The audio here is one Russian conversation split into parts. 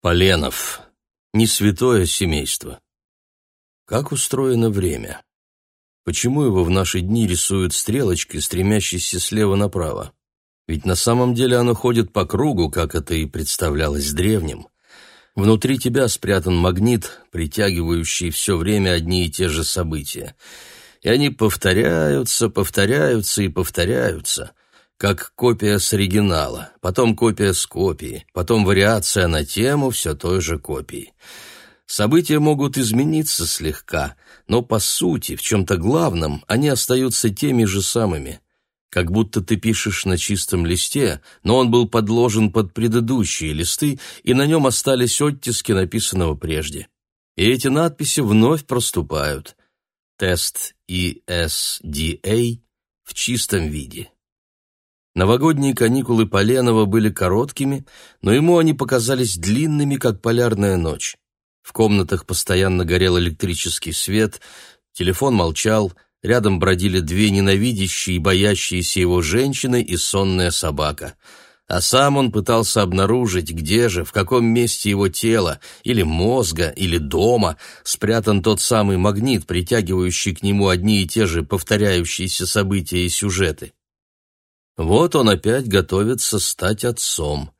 Поленов. Не святое семейство. Как устроено время? Почему его в наши дни рисуют стрелочкой, стремящейся слева направо? Ведь на самом деле оно ходит по кругу, как это и представлялось древним. Внутри тебя спрятан магнит, притягивающий все время одни и те же события. И они повторяются, повторяются и повторяются — как копия с оригинала, потом копия с копии, потом вариация на тему все той же копии. События могут измениться слегка, но по сути, в чем-то главном, они остаются теми же самыми. Как будто ты пишешь на чистом листе, но он был подложен под предыдущие листы, и на нем остались оттиски написанного прежде. И эти надписи вновь проступают. Тест ESDA в чистом виде. Новогодние каникулы Поленова были короткими, но ему они показались длинными, как полярная ночь. В комнатах постоянно горел электрический свет, телефон молчал, рядом бродили две ненавидящие и боящиеся его женщины и сонная собака. А сам он пытался обнаружить, где же, в каком месте его тела, или мозга, или дома, спрятан тот самый магнит, притягивающий к нему одни и те же повторяющиеся события и сюжеты. Вот он опять готовится стать отцом.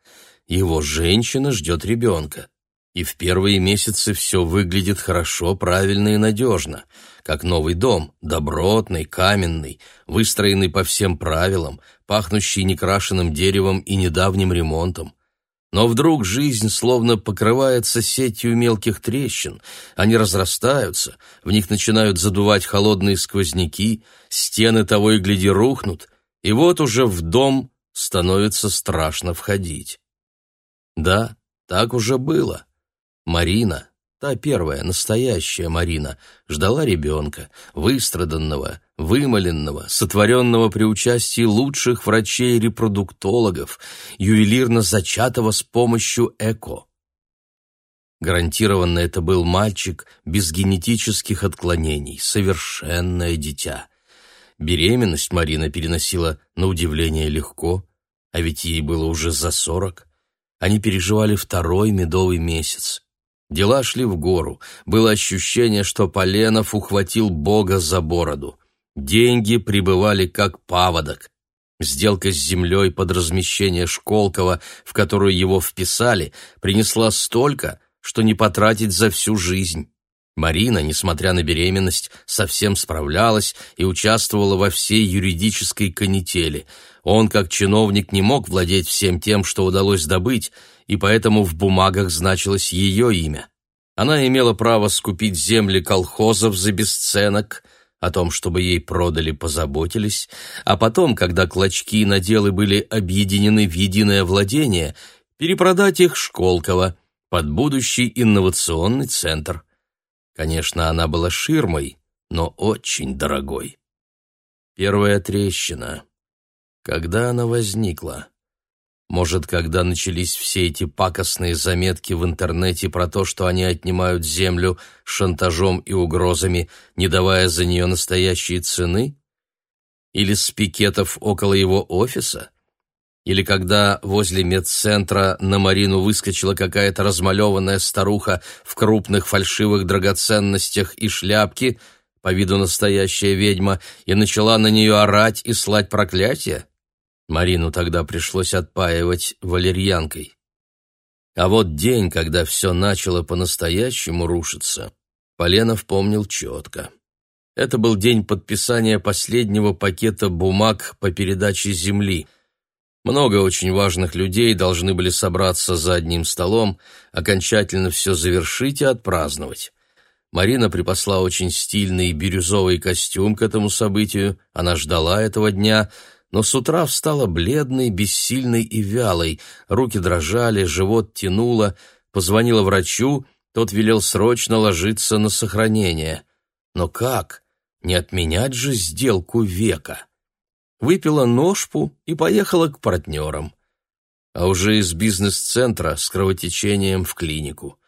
Его женщина ждет ребенка. И в первые месяцы все выглядит хорошо, правильно и надежно, как новый дом, добротный, каменный, выстроенный по всем правилам, пахнущий некрашенным деревом и недавним ремонтом. Но вдруг жизнь словно покрывается сетью мелких трещин, они разрастаются, в них начинают задувать холодные сквозняки, стены того и гляди рухнут — и вот уже в дом становится страшно входить. Да, так уже было. Марина, та первая, настоящая Марина, ждала ребенка, выстраданного, вымоленного, сотворенного при участии лучших врачей-репродуктологов, ювелирно зачатого с помощью ЭКО. Гарантированно это был мальчик без генетических отклонений, совершенное дитя — Беременность Марина переносила на удивление легко, а ведь ей было уже за сорок. Они переживали второй медовый месяц. Дела шли в гору. Было ощущение, что Поленов ухватил Бога за бороду. Деньги прибывали как паводок. Сделка с землей под размещение Школкова, в которую его вписали, принесла столько, что не потратить за всю жизнь. Марина, несмотря на беременность, совсем справлялась и участвовала во всей юридической канители. Он, как чиновник, не мог владеть всем тем, что удалось добыть, и поэтому в бумагах значилось ее имя. Она имела право скупить земли колхозов за бесценок, о том, чтобы ей продали, позаботились, а потом, когда клочки и наделы были объединены в единое владение, перепродать их Школково под будущий инновационный центр. Конечно, она была ширмой, но очень дорогой. Первая трещина. Когда она возникла? Может, когда начались все эти пакостные заметки в интернете про то, что они отнимают землю шантажом и угрозами, не давая за нее настоящие цены? Или с пикетов около его офиса? Или когда возле медцентра на Марину выскочила какая-то размалеванная старуха в крупных фальшивых драгоценностях и шляпке, по виду настоящая ведьма, и начала на нее орать и слать проклятие? Марину тогда пришлось отпаивать валерьянкой. А вот день, когда все начало по-настоящему рушиться, Поленов помнил четко. Это был день подписания последнего пакета бумаг по передаче земли — много очень важных людей должны были собраться за одним столом, окончательно все завершить и отпраздновать. Марина припасла очень стильный бирюзовый костюм к этому событию, она ждала этого дня, но с утра встала бледной, бессильной и вялой, руки дрожали, живот тянуло, позвонила врачу, тот велел срочно ложиться на сохранение. Но как? Не отменять же сделку века выпила ножпу и поехала к партнерам. А уже из бизнес-центра с кровотечением в клинику.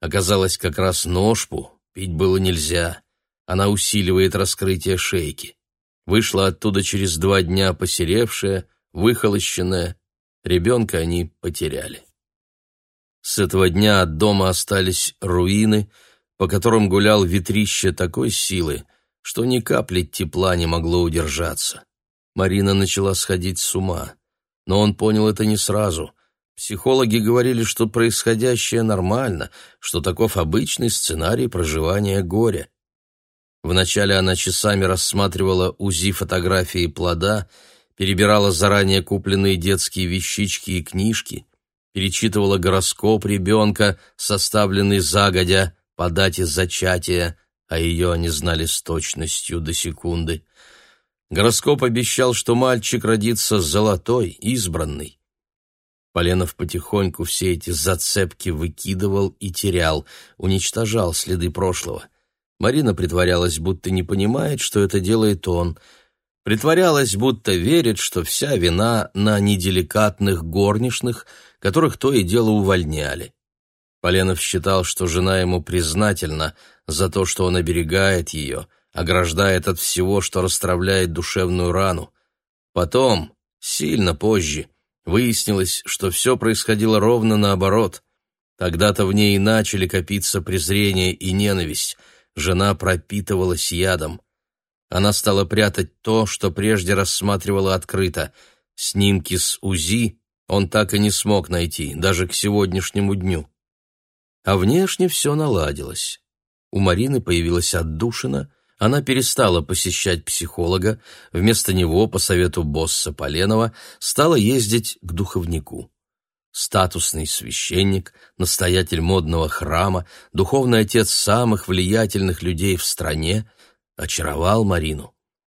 Оказалось, как раз ножпу пить было нельзя. Она усиливает раскрытие шейки. Вышла оттуда через два дня посеревшая, выхолощенная. Ребенка они потеряли. С этого дня от дома остались руины, по которым гулял ветрище такой силы, что ни капли тепла не могло удержаться. Марина начала сходить с ума, но он понял это не сразу. Психологи говорили, что происходящее нормально, что таков обычный сценарий проживания горя. Вначале она часами рассматривала УЗИ фотографии плода, перебирала заранее купленные детские вещички и книжки, перечитывала гороскоп ребенка, составленный загодя по дате зачатия, а ее они знали с точностью до секунды. Гороскоп обещал, что мальчик родится золотой, избранный. Поленов потихоньку все эти зацепки выкидывал и терял, уничтожал следы прошлого. Марина притворялась, будто не понимает, что это делает он — притворялась, будто верит, что вся вина на неделикатных горничных, которых то и дело увольняли. Поленов считал, что жена ему признательна за то, что он оберегает ее, ограждает от всего, что расстравляет душевную рану. Потом, сильно позже, выяснилось, что все происходило ровно наоборот. Тогда-то в ней и начали копиться презрение и ненависть. Жена пропитывалась ядом. Она стала прятать то, что прежде рассматривала открыто. Снимки с УЗИ он так и не смог найти, даже к сегодняшнему дню. А внешне все наладилось. У Марины появилась отдушина, она перестала посещать психолога, вместо него, по совету босса Поленова, стала ездить к духовнику. Статусный священник, настоятель модного храма, духовный отец самых влиятельных людей в стране, очаровал Марину.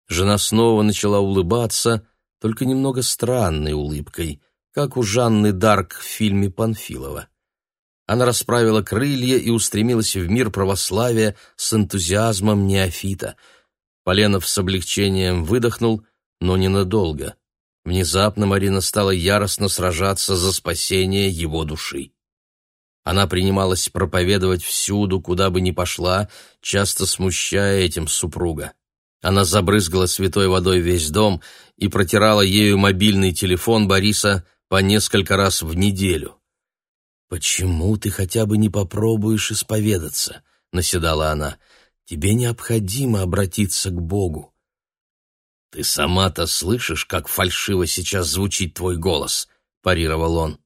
Жена снова начала улыбаться, только немного странной улыбкой, как у Жанны Дарк в фильме Панфилова. Она расправила крылья и устремилась в мир православия с энтузиазмом неофита. Поленов с облегчением выдохнул, но ненадолго. Внезапно Марина стала яростно сражаться за спасение его души. Она принималась проповедовать всюду, куда бы ни пошла, часто смущая этим супруга. Она забрызгала святой водой весь дом и протирала ею мобильный телефон Бориса по несколько раз в неделю. «Почему ты хотя бы не попробуешь исповедаться?» — наседала она. «Тебе необходимо обратиться к Богу». «Ты сама-то слышишь, как фальшиво сейчас звучит твой голос?» — парировал он.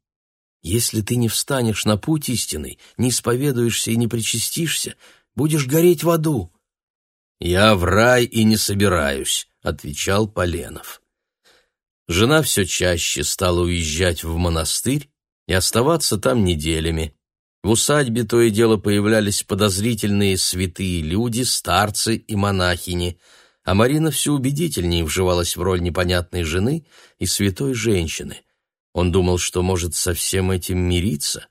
Если ты не встанешь на путь истинный, не исповедуешься и не причастишься, будешь гореть в аду. Я в рай и не собираюсь, отвечал Поленов. Жена все чаще стала уезжать в монастырь и оставаться там неделями. В усадьбе то и дело появлялись подозрительные святые люди, старцы и монахини, а Марина все убедительнее вживалась в роль непонятной жены и святой женщины — он думал, что может со всем этим мириться,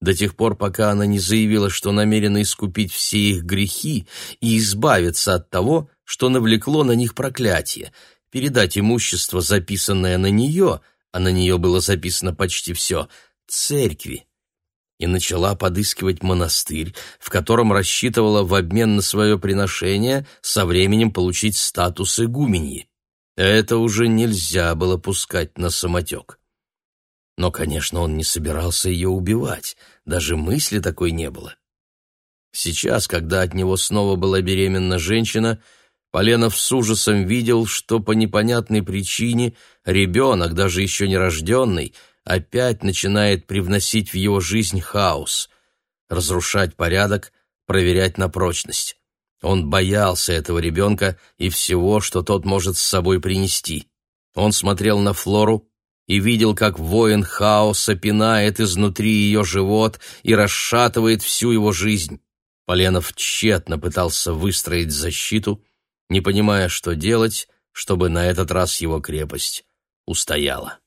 до тех пор, пока она не заявила, что намерена искупить все их грехи и избавиться от того, что навлекло на них проклятие, передать имущество, записанное на нее, а на нее было записано почти все, церкви, и начала подыскивать монастырь, в котором рассчитывала в обмен на свое приношение со временем получить статус игуменьи. Это уже нельзя было пускать на самотек. Но, конечно, он не собирался ее убивать, даже мысли такой не было. Сейчас, когда от него снова была беременна женщина, Поленов с ужасом видел, что по непонятной причине ребенок, даже еще не рожденный, опять начинает привносить в его жизнь хаос, разрушать порядок, проверять на прочность. Он боялся этого ребенка и всего, что тот может с собой принести. Он смотрел на Флору, и видел, как воин хаоса пинает изнутри ее живот и расшатывает всю его жизнь. Поленов тщетно пытался выстроить защиту, не понимая, что делать, чтобы на этот раз его крепость устояла.